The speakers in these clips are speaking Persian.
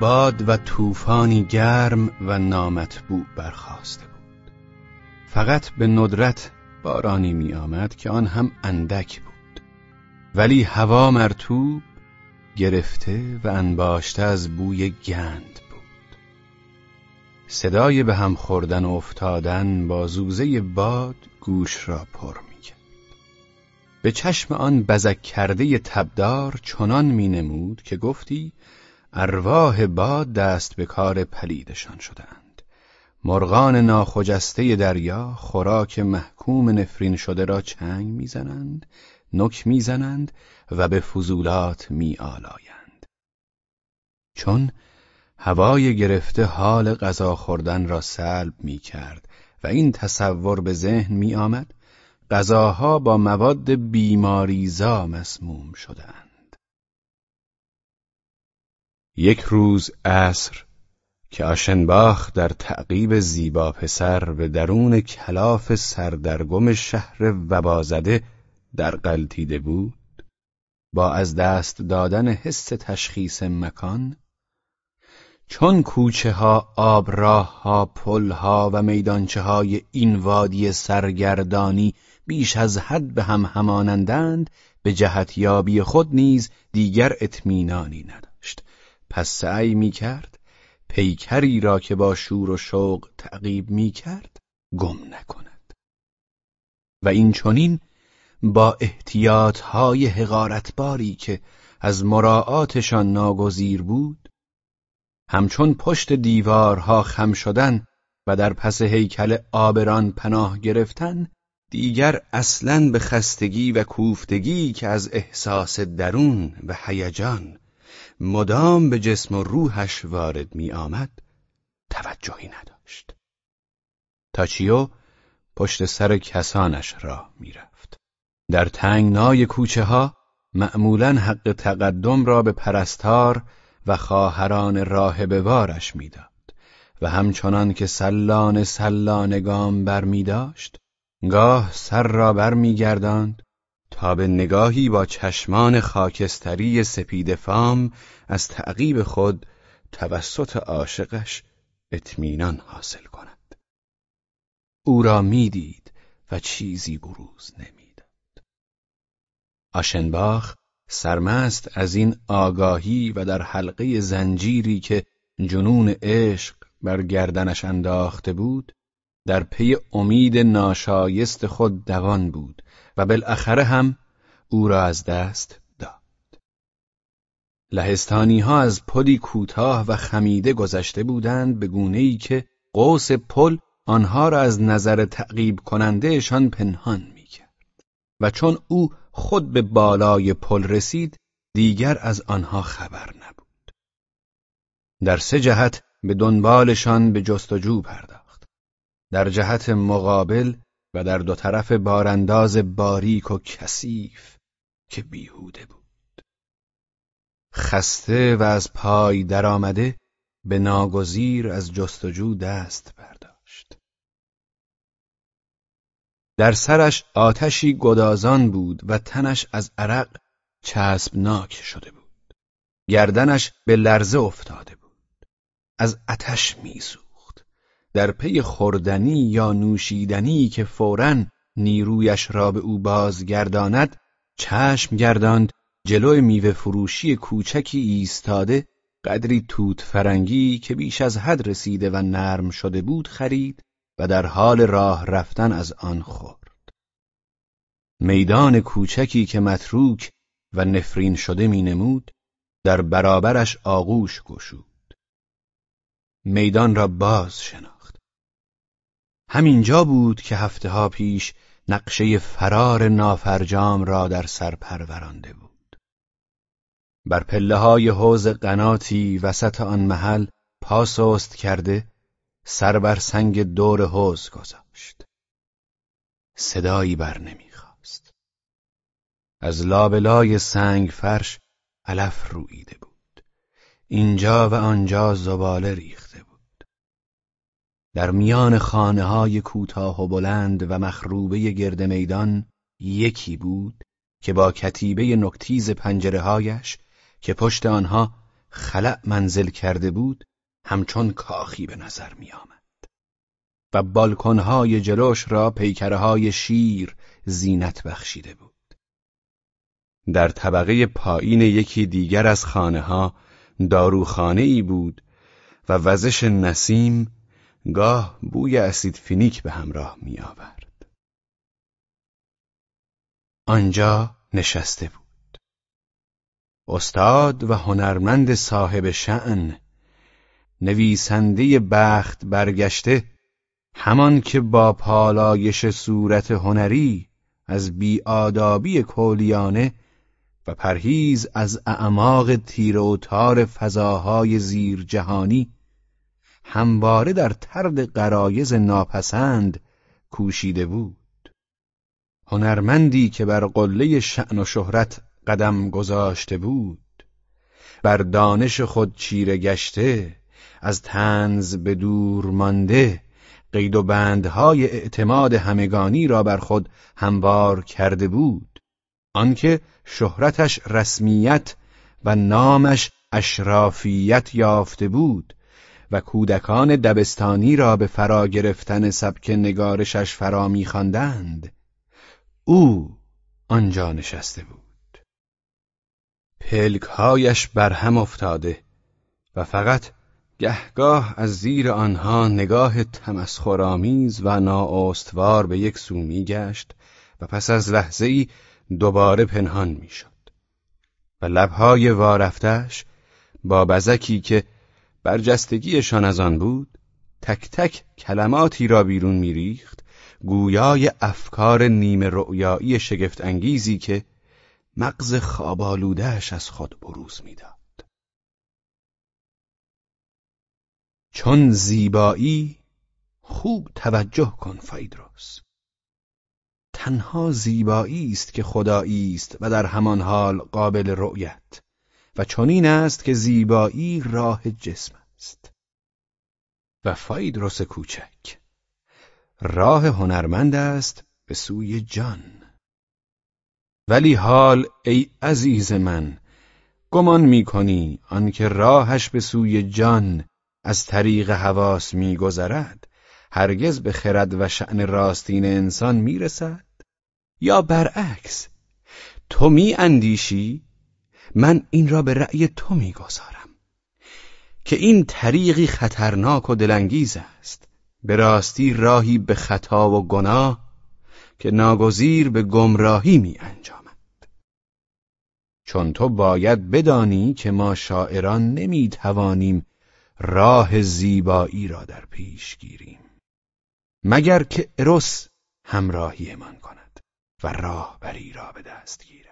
باد و طوفانی گرم و نامطبوع برخواسته بود. فقط به ندرت بارانی می آمد که آن هم اندک بود. ولی هوا مرتوب گرفته و انباشته از بوی گند بود. صدای به هم خوردن و افتادن با زوزه باد گوش را پر می کرد. به چشم آن بزک کرده تبدار چنان می نمود که گفتی ارواح باد دست به کار پلیدشان شدند. مرغان ناخجسته دریا خوراک محکوم نفرین شده را چنگ می‌زنند نک می‌زنند و به فضولات میآلایند. چون هوای گرفته حال غذا خوردن را سلب می کرد و این تصور به ذهن می آمد غذاها با مواد بیماریزا مسموم شدند. یک روز عصر که آشنباخ در تعقیب زیبا پسر به درون کلاف سردرگم شهر وبازده در قلتیده بود با از دست دادن حس تشخیص مکان چون کوچه ها آبراه ها پل ها و میدانچه های این وادی سرگردانی بیش از حد به هم همانندند به جهت یابی خود نیز دیگر اطمینانی نداشت. پس سعی می کرد پیکری را که با شور و شوق تعقیب می کرد گم نکند. و این چونین با احتیاط های حقارتباری که از مراعاتشان ناگزیر بود همچون پشت دیوارها خم شدن و در پس هیکل آبران پناه گرفتن دیگر اصلا به خستگی و کوفتگی که از احساس درون و هیجان مدام به جسم و روحش وارد می آمد توجهی نداشت تاچیو پشت سر کسانش راه می‌رفت. در تنگنای کوچه ها معمولا حق تقدم را به پرستار و خواهران راهب وارش می‌داد و همچنان که سلان سلان گام بر می داشت گاه سر را بر می گرداند تا به نگاهی با چشمان خاکستری سپید فام از تعقیب خود توسط عاشقش اطمینان حاصل کند. او را می‌دید و چیزی بروز نمی‌داد. آشنباخ سرمست از این آگاهی و در حلقه زنجیری که جنون عشق بر گردنش انداخته بود در پی امید ناشایست خود دوان بود و بالاخره هم او را از دست داد. لهستانی ها از پلی کوتاه و خمیده گذشته بودند به گونه ای که قوس پل آنها را از نظر تعقیب کنندهشان پنهان می‌کرد و چون او خود به بالای پل رسید دیگر از آنها خبر نبود. در سه جهت به دنبالشان به جستجو پرداخت. در جهت مقابل و در دو طرف بارانداز باریک و کثیف که بیهوده بود. خسته و از پای درآمده به ناگزیر از جستجو دست برداشت. در سرش آتشی گدازان بود و تنش از عرق چسبناک شده بود. گردنش به لرزه افتاده بود. از آتش میسو در پی خوردنی یا نوشیدنی که فورا نیرویش را به او بازگرداند چشم گرداند جلو میوه فروشی کوچکی ایستاده قدری توت فرنگی که بیش از حد رسیده و نرم شده بود خرید و در حال راه رفتن از آن خورد. میدان کوچکی که متروک و نفرین شده می نمود در برابرش آغوش گشود. میدان را باز شنا همینجا بود که هفته ها پیش نقشه فرار نافرجام را در سر پرورانده بود. بر پله های حوز قناتی وسط آن محل پاسوست کرده سر بر سنگ دور حوز گذاشت. صدایی بر نمی‌خواست. از لابلای سنگ فرش علف رویده بود. اینجا و آنجا زباله ریخته بود در میان خانه های کوتاه و بلند و مخروبه گرد میدان یکی بود که با کتیبه نکتیز پنجره هایش که پشت آنها خلع منزل کرده بود همچون کاخی به نظر می آمد و بالکنهای جلوش را پیکرهای شیر زینت بخشیده بود. در طبقه پایین یکی دیگر از خانه ها داروخانه ای بود و وزش نسیم گاه بوی اسید فینیک به همراه می آورد. آنجا نشسته بود. استاد و هنرمند صاحب شعن نویسنده بخت برگشته همان که با پالایش صورت هنری از بیادابی کولیانه و پرهیز از اعماق تیر و تار فضاهای زیر جهانی همواره در ترد قرایز ناپسند کوشیده بود. هنرمندی که بر قله شعن و شهرت قدم گذاشته بود. بر دانش خود چیره گشته از تنز به دور مانده قید و بندهای اعتماد همگانی را بر خود هموار کرده بود. آنکه شهرتش رسمیت و نامش اشرافیت یافته بود. و کودکان دبستانی را به فرا گرفتن سبک نگارشش فرا میخواندند. او آنجا نشسته بود. پلکهایش بر هم افتاده و فقط گهگاه از زیر آنها نگاه تمسخرآمیز و نااستوار به یک سو گشت و پس از لحظه ای دوباره پنهان می‌شد. و لبهای وارفتش با بزکی که برجستگیشان از آن بود تک تک کلماتی را بیرون میریخت گویای افکار نیمه رؤیایی شگفت انگیزی که مغز خوابالودهش از خود بروز می‌داد. چون زیبایی خوب توجه کن فایدروس تنها زیبایی است که خدایی است و در همان حال قابل رؤیت. و چنین است که زیبایی راه جسم است. و فایدروس کوچک. راه هنرمند است به سوی جان. ولی حال ای عزیز من گمان می‌کنی آنکه راهش به سوی جان از طریق حواس میگذرد هرگز به خرد و شعن راستین انسان می‌رسد یا برعکس تو می اندیشی من این را به رأی تو می‌گذارم. که این طریقی خطرناک و دلانگیز است. به راستی راهی به خطا و گناه که ناگزیر به گمراهی می انجامد. چون تو باید بدانی که ما شاعران نمی توانیم راه زیبایی را در پیش گیریم. مگر که اروس همراهیمان کند و راهبری را به دست گیرد.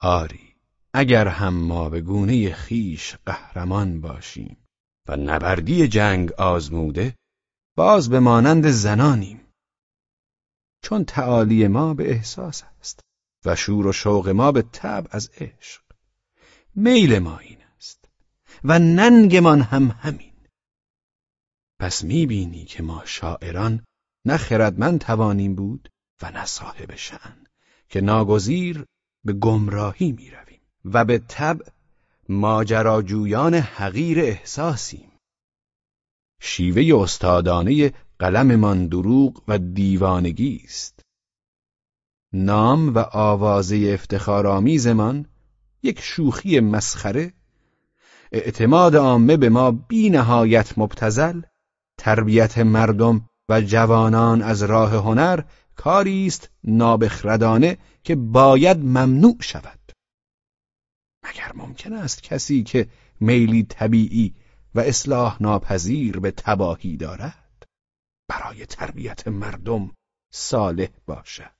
آری اگر هم ما به گونه خیش قهرمان باشیم و نبردی جنگ آزموده باز به مانند زنانیم. چون تعالی ما به احساس است و شور و شوق ما به تب از عشق. میل ما این و ننگمان هم همین. پس می‌بینی که ما شاعران نه خردمند توانیم بود و نه صاحب شن که ناگزیر به گمراهی می‌رویم. و به طبع ماجراجویان حقیر احساسیم. شیوه استادانه قلممان دروغ و دیوانگی است. نام و آوازه افتخارآمیزمان یک شوخی مسخره. اعتماد عامه به ما بی نهایت مبتزل تربیت مردم و جوانان از راه هنر کاری است نابخردانه که باید ممنوع شود. مگر ممکن است کسی که میلی طبیعی و اصلاح ناپذیر به تباهی دارد برای تربیت مردم صالح باشد.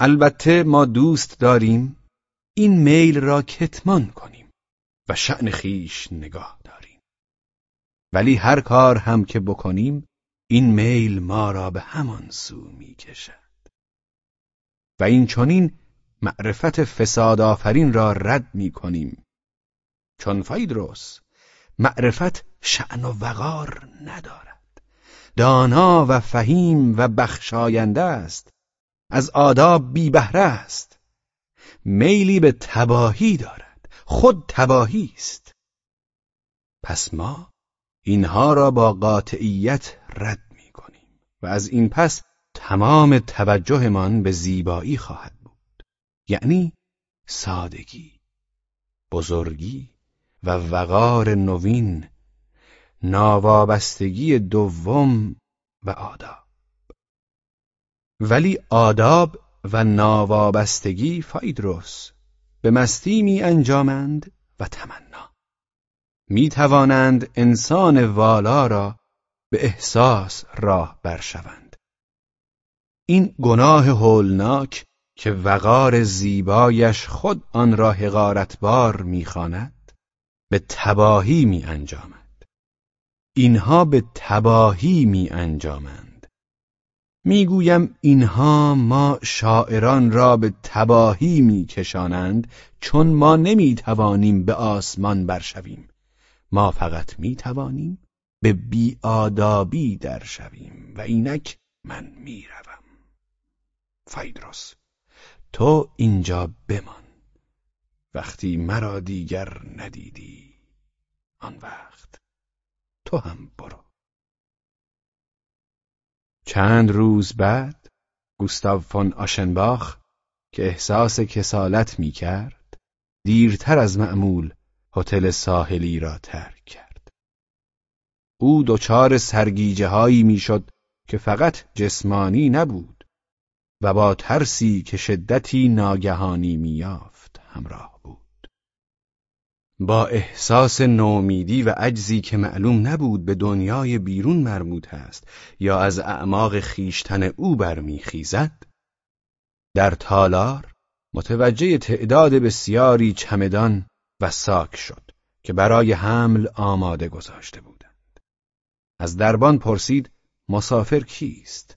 البته ما دوست داریم این میل را کتمان کنیم و شعن خیش نگاه داریم. ولی هر کار هم که بکنیم این میل ما را به همان سو می کشد. و این چونین معرفت فساد آفرین را رد می کنیم. چون فایدروس معرفت شعن و وقار ندارد. دانا و فهیم و بخشاینده است. از آداب بی بهره است. میلی به تباهی دارد. خود تباهی است. پس ما اینها را با قاطعیت رد می کنیم و از این پس تمام توجهمان به زیبایی خواهد بود. یعنی سادگی بزرگی و وقار نوین ناوابستگی دوم و آداب. ولی آداب و ناوابستگی فایدروس به مستی می انجامند و تمنا. می توانند انسان والا را به احساس راه برشوند این گناه هولناک که وقار زیبایش خود آن را حقارتبار می‌خواند به تباهی می انجامد اینها به تباهی می انجامند می‌گویم اینها ما شاعران را به تباهی میکشانند چون ما نمی‌توانیم به آسمان برشویم. ما فقط می‌توانیم به بیادابی درشویم و اینک من می‌روم. فایدروس تو اینجا بمان. وقتی مرا دیگر ندیدی آن وقت تو هم برو. چند روز بعد گوستاو فون آشنباخ که احساس کسالت می کرد دیرتر از معمول هتل ساحلی را ترک کرد. او دچار سرگیجه هایی می‌شد که فقط جسمانی نبود و با ترسی که شدتی ناگهانی میافت همراه بود. با احساس نومیدی و عجزی که معلوم نبود به دنیای بیرون مربوط است یا از اعماق خیشتن او برمیخیزد در تالار متوجه تعداد بسیاری چمدان و ساک شد که برای حمل آماده گذاشته بودند. از دربان پرسید مسافر کیست؟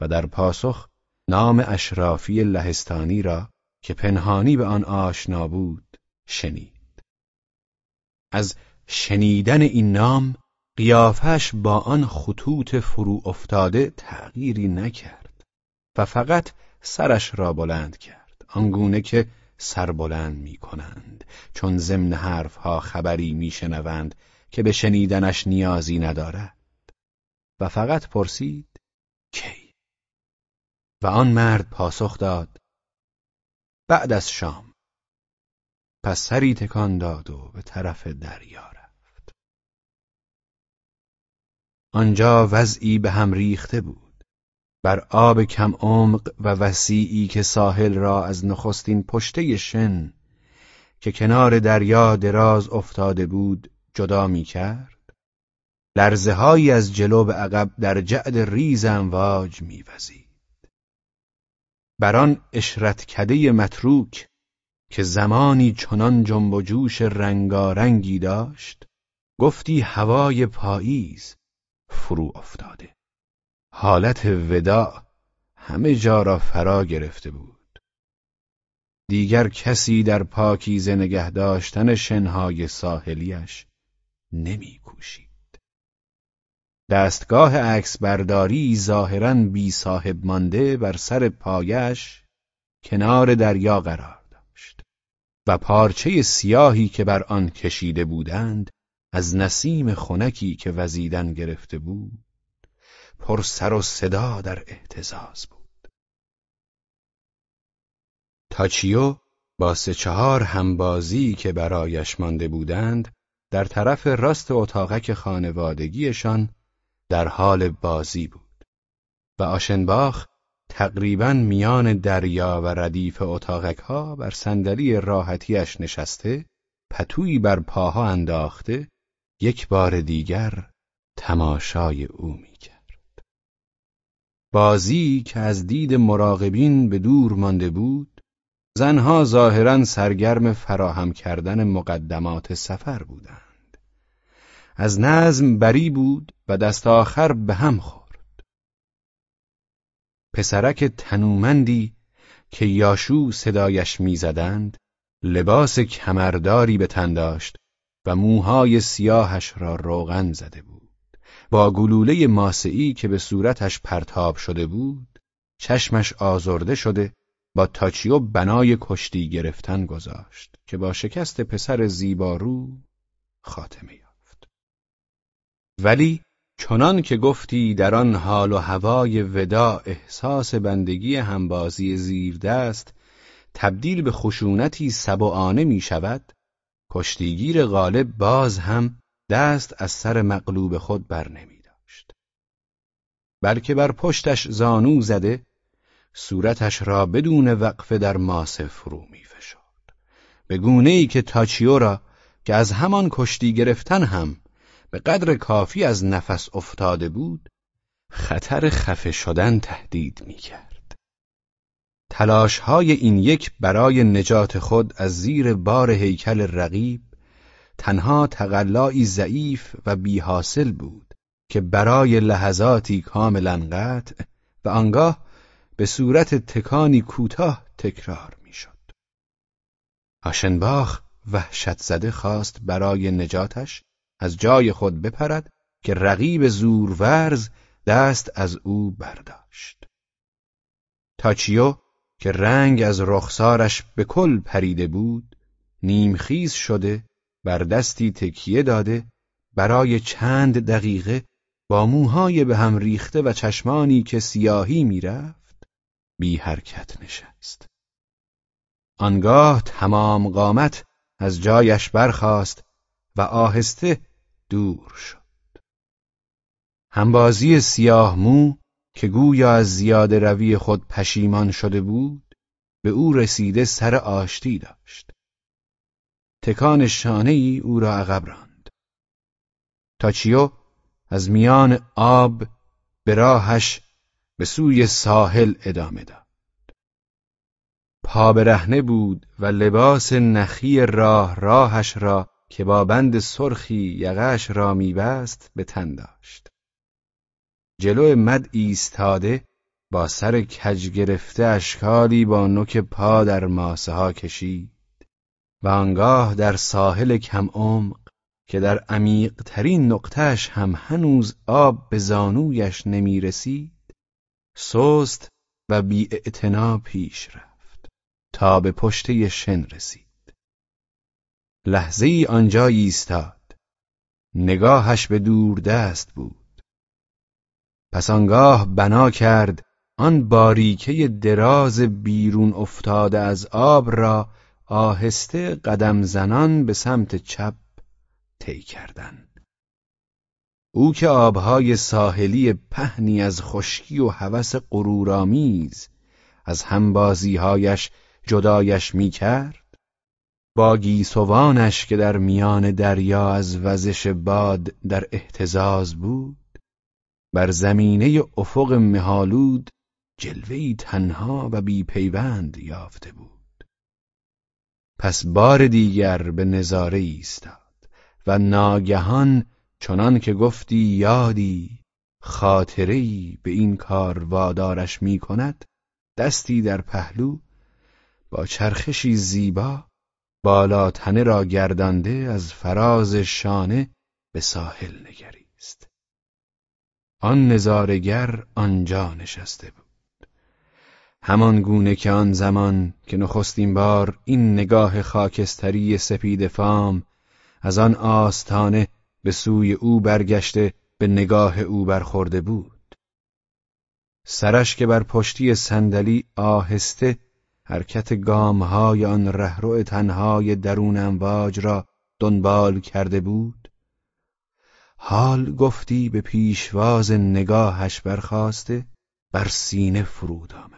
و در پاسخ نام اشرافی لهستانی را که پنهانی به آن آشنا بود شنید. از شنیدن این نام قیافش با آن خطوط فرو افتاده تغییری نکرد و فقط سرش را بلند کرد. آنگونه که سر بلند می کنند چون ضمن حرفها خبری میشنوند که به شنیدنش نیازی ندارد. و فقط پرسید کی؟ و آن مرد پاسخ داد بعد از شام. پس سری تکان داد و به طرف دریا رفت. آنجا وضعی به هم ریخته بود. بر آب کم عمق و وسیعی که ساحل را از نخستین پشته شن که کنار دریا دراز افتاده بود جدا می کرد. لرزه از جلو به عقب در جعد ریز امواج میوزید بر آن اشرتکده متروک که زمانی چنان جنب و جوش رنگارنگی داشت گفتی هوای پاییز فرو افتاده. حالت وداع همه جا را فرا گرفته بود. دیگر کسی در پاکیزه نگه داشتن شنهای ساحلیش نمیکوشید دستگاه عکس برداری ظاهرا بی صاحب مانده بر سر پایش کنار دریا قرار داشت و پارچه سیاهی که بر آن کشیده بودند از نسیم خنکی که وزیدن گرفته بود پر سر و صدا در احتزاز بود. تاچیو با سه چهار همبازی که برایش مانده بودند در طرف راست اتاقک خانوادگیشان در حال بازی بود و آشنباخ تقریبا میان دریا و ردیف اتاقک ها بر صندلی راحتیش نشسته پتویی بر پاها انداخته یک بار دیگر تماشای او می‌کرد. بازی که از دید مراقبین به دور مانده بود زنها ظاهرا سرگرم فراهم کردن مقدمات سفر بودند. از نظم بری بود و دست آخر به هم خورد. پسرک تنومندی که یاشو صدایش می‌زدند لباس کمرداری به تن داشت و موهای سیاهش را روغن زده بود. با گلوله ماسعی که به صورتش پرتاب شده بود چشمش آزرده شده با تاچیو بنای کشتی گرفتن گذاشت که با شکست پسر زیبارو خاتمه یافت. ولی چنان که گفتی در آن حال و هوای ودا احساس بندگی همبازی زیردست تبدیل به خشونتی سبعانه می شود کشتیگیر غالب باز هم دست از سر مغلوب خود بر نمی داشت. بلکه بر پشتش زانو زده صورتش را بدون وقفه در ماسه فرو می فشد به گونه ای که تاچیو را که از همان کشتی گرفتن هم به قدر کافی از نفس افتاده بود خطر خفه شدن تهدید می کرد. تلاش های این یک برای نجات خود از زیر بار هیکل رقیب تنها تقلایی ضعیف و بیحاصل بود که برای لحظاتی کاملا قطع و آنگاه به صورت تکانی کوتاه تکرار می‌شد. آشنباخ وحشت زده خواست برای نجاتش از جای خود بپرد که رقیب زورورز دست از او برداشت. تاچیو که رنگ از رخسارش به کل پریده بود نیمخیز شده بر دستی تکیه داده برای چند دقیقه با موهای به هم ریخته و چشمانی که سیاهی می‌رفت بی حرکت نشست. آنگاه تمام قامت از جایش برخاست و آهسته دور شد. همبازی سیاه مو که گویا از زیاده روی خود پشیمان شده بود به او رسیده سر آشتی داشت. تکان شانه ای او را عقب راند. تاچیو از میان آب به راهش به سوی ساحل ادامه داد. پا برهنه بود و لباس نخی راه راهش را که با بند سرخی یقش را میبست به تن داشت. جلو مد ایستاده با سر کج گرفته اشکالی با نوک پا در ماسه ها کشید. و آنگاه در ساحل کم عمق که در عمیق ترین نقطهش هم هنوز آب به زانویش نمی رسید سست و بی پیش رفت تا به پشته شن رسید. لحظه ای آنجا ایستاد. نگاهش به دور دست بود. پس آنگاه بنا کرد آن باریکه دراز بیرون افتاده از آب را آهسته قدم زنان به سمت چپ طی کردن او که آبهای ساحلی پهنی از خشکی و هوس غرورآمیز از همبازیهایش جدایش می‌کرد با گیسوانش که در میان دریا از وزش باد در احتزاز بود بر زمینه افق مهالود جلوهی تنها و بیپیوند یافته بود. پس بار دیگر به نظاره ایستاد و ناگهان چنان که گفتی یادی خاطری به این کار وادارش می کند دستی در پهلو با چرخشی زیبا بالا تنه را گردانده از فراز شانه به ساحل نگریست. آن نظارگر آنجا نشسته بود. همان گونه که آن زمان که نخستین بار این نگاه خاکستری سپید فام از آن آستانه به سوی او برگشته به نگاه او برخورده بود. سرش که بر پشتی صندلی آهسته حرکت گامهای آن رهرو تنهای درون امواج را دنبال کرده بود. حال گفتی به پیشواز نگاهش برخواسته بر سینه فرود آمد.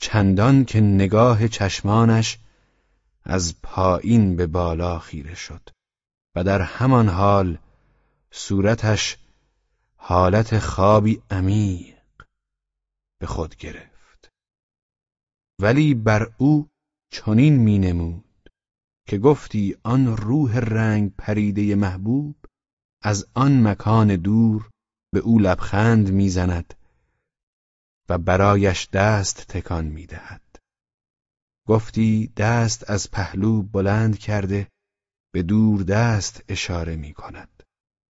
چندان که نگاه چشمانش از پایین به بالا خیره شد و در همان حال صورتش حالت خوابی عمیق به خود گرفت. ولی بر او چنین مینمود که گفتی آن روح رنگ پریده محبوب از آن مکان دور به او لبخند می‌زند و برایش دست تکان می‌دهد. گفتی دست از پهلو بلند کرده به دور دست اشاره می کند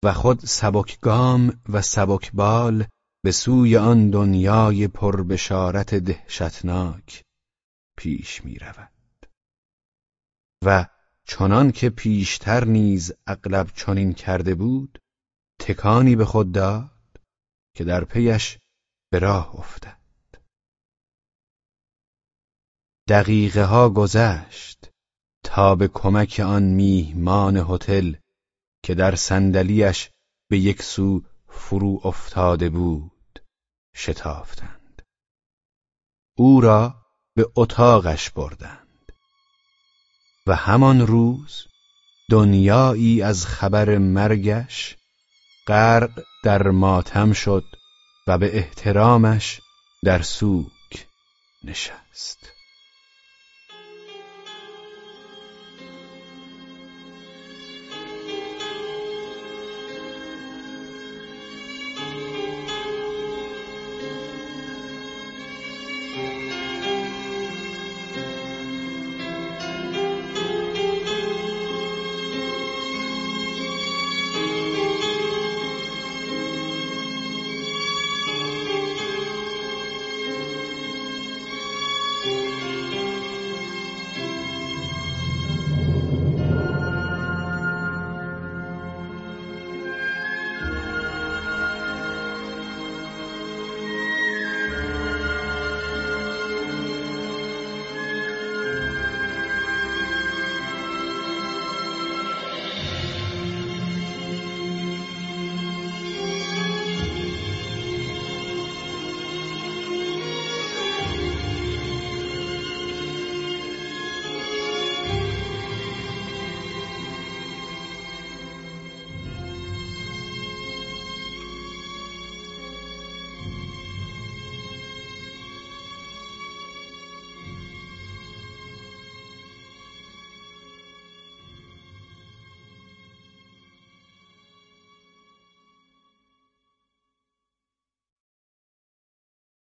و خود سبکگام و سبکبال به سوی آن دنیای پربشارت دهشتناک پیش می رود و چنان که پیشتر نیز اغلب چنین کرده بود تکانی به خود داد که در پیش به راه افتد. دقیقه ها گذشت تا به کمک آن میهمان هتل که در صندلیاش به یک سو فرو افتاده بود شتافتند. او را به اتاقش بردند و همان روز دنیایی از خبر مرگش غرق در ماتم شد و به احترامش در سوک نشست.